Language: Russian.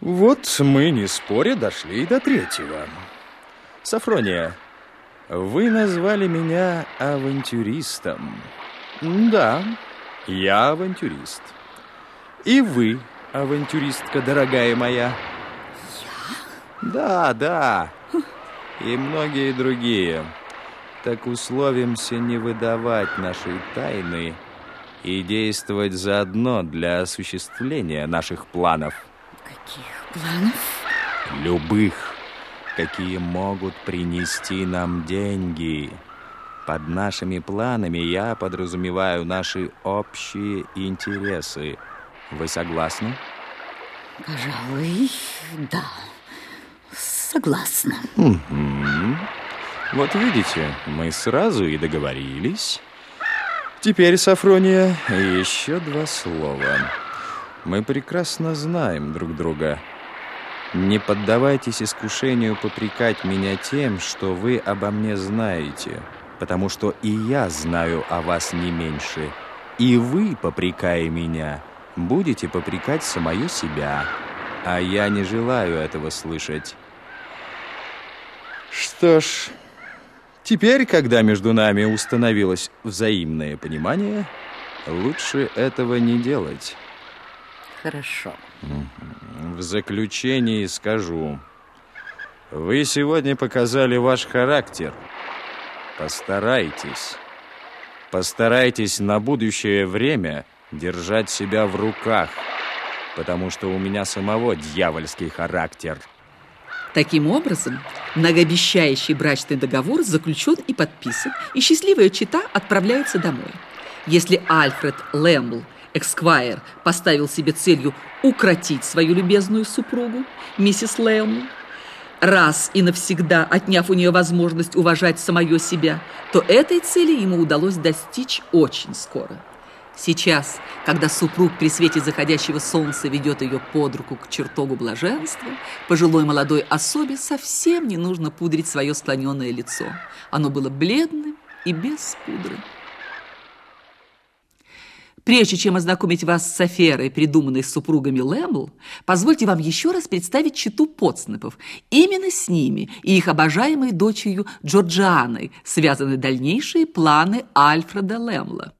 Вот мы, не споря, дошли до третьего. Сафрония, вы назвали меня авантюристом. Да, я авантюрист. И вы, авантюристка, дорогая моя. Я? Да, да. И многие другие. Так условимся не выдавать нашей тайны и действовать заодно для осуществления наших планов. Каких планов? Любых, какие могут принести нам деньги. Под нашими планами я подразумеваю наши общие интересы. Вы согласны? Пожалуй, да. Согласна. Угу. Вот видите, мы сразу и договорились. Теперь, Сафрония, еще два слова. Мы прекрасно знаем друг друга. Не поддавайтесь искушению попрекать меня тем, что вы обо мне знаете, потому что и я знаю о вас не меньше. И вы, попрекая меня, будете попрекать самое себя, а я не желаю этого слышать. Что ж, теперь, когда между нами установилось взаимное понимание, лучше этого не делать. Хорошо. В заключении скажу. Вы сегодня показали ваш характер. Постарайтесь. Постарайтесь на будущее время держать себя в руках, потому что у меня самого дьявольский характер. Таким образом, многообещающий брачный договор заключен и подписан, и счастливая чита отправляется домой. Если Альфред Лэмбл – Эксквайр поставил себе целью укротить свою любезную супругу, миссис Лэм, раз и навсегда отняв у нее возможность уважать самое себя, то этой цели ему удалось достичь очень скоро. Сейчас, когда супруг при свете заходящего солнца ведет ее под руку к чертогу блаженства, пожилой молодой особе совсем не нужно пудрить свое склоненное лицо. Оно было бледным и без пудры. Прежде чем ознакомить вас с аферой, придуманной с супругами Лэмбл, позвольте вам еще раз представить читу Потснепов. Именно с ними и их обожаемой дочерью Джорджианой связаны дальнейшие планы Альфреда Лэмла.